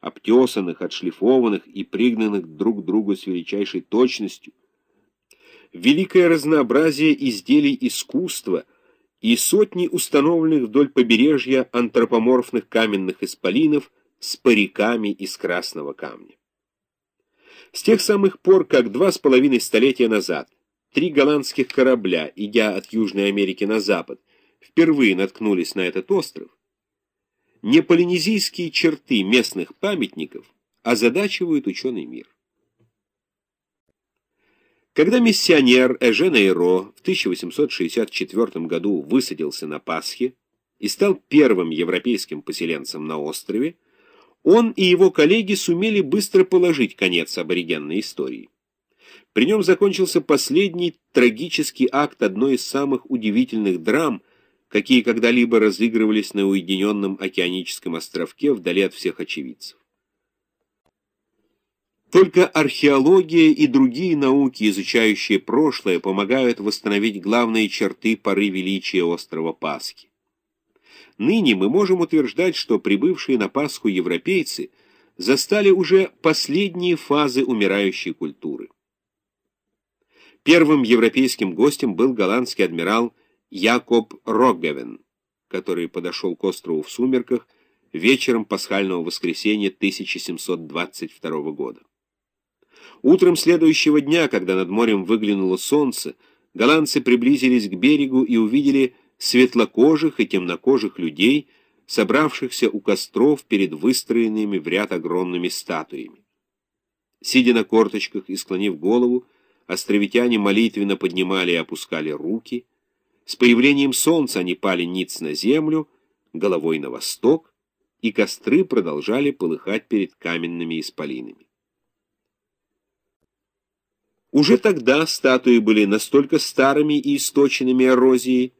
обтесанных, отшлифованных и пригнанных друг к другу с величайшей точностью, великое разнообразие изделий искусства и сотни установленных вдоль побережья антропоморфных каменных исполинов с париками из красного камня. С тех самых пор, как два с половиной столетия назад три голландских корабля, идя от Южной Америки на запад, впервые наткнулись на этот остров, не полинезийские черты местных памятников озадачивают ученый мир. Когда миссионер Эжен Эйро в 1864 году высадился на Пасхе и стал первым европейским поселенцем на острове, он и его коллеги сумели быстро положить конец аборигенной истории. При нем закончился последний трагический акт одной из самых удивительных драм, какие когда-либо разыгрывались на уединенном океаническом островке вдали от всех очевидцев. Только археология и другие науки, изучающие прошлое, помогают восстановить главные черты поры величия острова Пасхи. Ныне мы можем утверждать, что прибывшие на Пасху европейцы застали уже последние фазы умирающей культуры. Первым европейским гостем был голландский адмирал Якоб Роггевен, который подошел к острову в сумерках вечером пасхального воскресенья 1722 года. Утром следующего дня, когда над морем выглянуло солнце, голландцы приблизились к берегу и увидели светлокожих и темнокожих людей, собравшихся у костров перед выстроенными в ряд огромными статуями. Сидя на корточках и склонив голову, островитяне молитвенно поднимали и опускали руки. С появлением солнца они пали ниц на землю, головой на восток, и костры продолжали полыхать перед каменными исполинами. Уже тогда статуи были настолько старыми и источенными эрозией,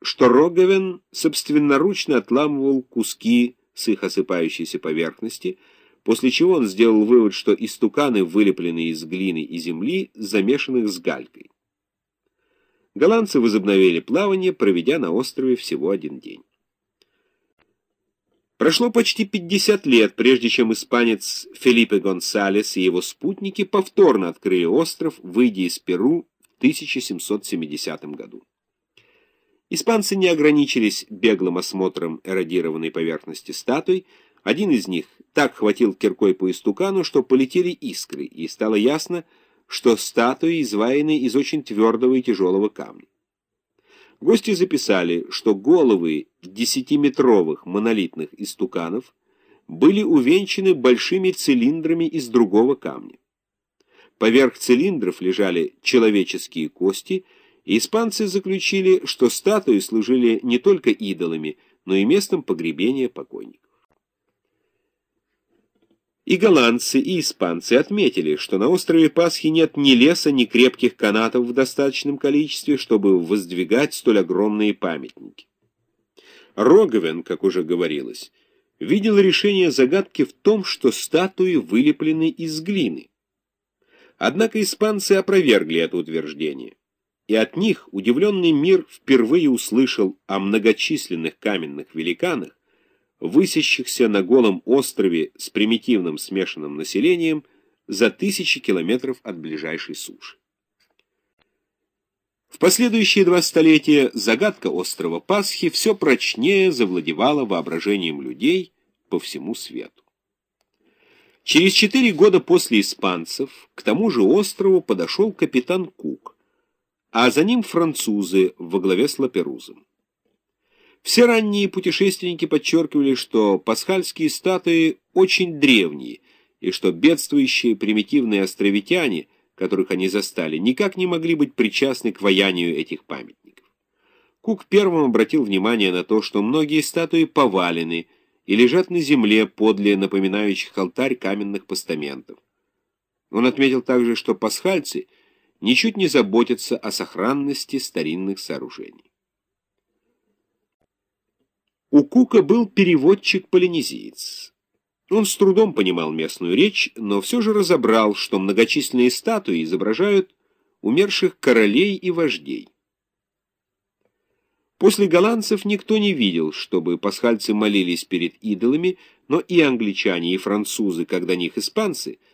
что Роговен собственноручно отламывал куски с их осыпающейся поверхности, после чего он сделал вывод, что истуканы вылеплены из глины и земли, замешанных с галькой. Голландцы возобновили плавание, проведя на острове всего один день. Прошло почти 50 лет, прежде чем испанец Фелипе Гонсалес и его спутники повторно открыли остров, выйдя из Перу в 1770 году. Испанцы не ограничились беглым осмотром эродированной поверхности статуй, один из них так хватил киркой по истукану, что полетели искры, и стало ясно, что статуи изваяны из очень твердого и тяжелого камня. Гости записали, что головы десятиметровых монолитных истуканов были увенчаны большими цилиндрами из другого камня. Поверх цилиндров лежали человеческие кости – и испанцы заключили, что статуи служили не только идолами, но и местом погребения покойников. И голландцы, и испанцы отметили, что на острове Пасхи нет ни леса, ни крепких канатов в достаточном количестве, чтобы воздвигать столь огромные памятники. Роговен, как уже говорилось, видел решение загадки в том, что статуи вылеплены из глины. Однако испанцы опровергли это утверждение и от них удивленный мир впервые услышал о многочисленных каменных великанах, высящихся на голом острове с примитивным смешанным населением за тысячи километров от ближайшей суши. В последующие два столетия загадка острова Пасхи все прочнее завладевала воображением людей по всему свету. Через четыре года после испанцев к тому же острову подошел капитан Кук, а за ним французы во главе с Лаперузом. Все ранние путешественники подчеркивали, что пасхальские статуи очень древние, и что бедствующие примитивные островитяне, которых они застали, никак не могли быть причастны к ваянию этих памятников. Кук первым обратил внимание на то, что многие статуи повалены и лежат на земле подле напоминающих алтарь каменных постаментов. Он отметил также, что пасхальцы — ничуть не заботятся о сохранности старинных сооружений. У Кука был переводчик-полинезиец. Он с трудом понимал местную речь, но все же разобрал, что многочисленные статуи изображают умерших королей и вождей. После голландцев никто не видел, чтобы пасхальцы молились перед идолами, но и англичане, и французы, до них испанцы,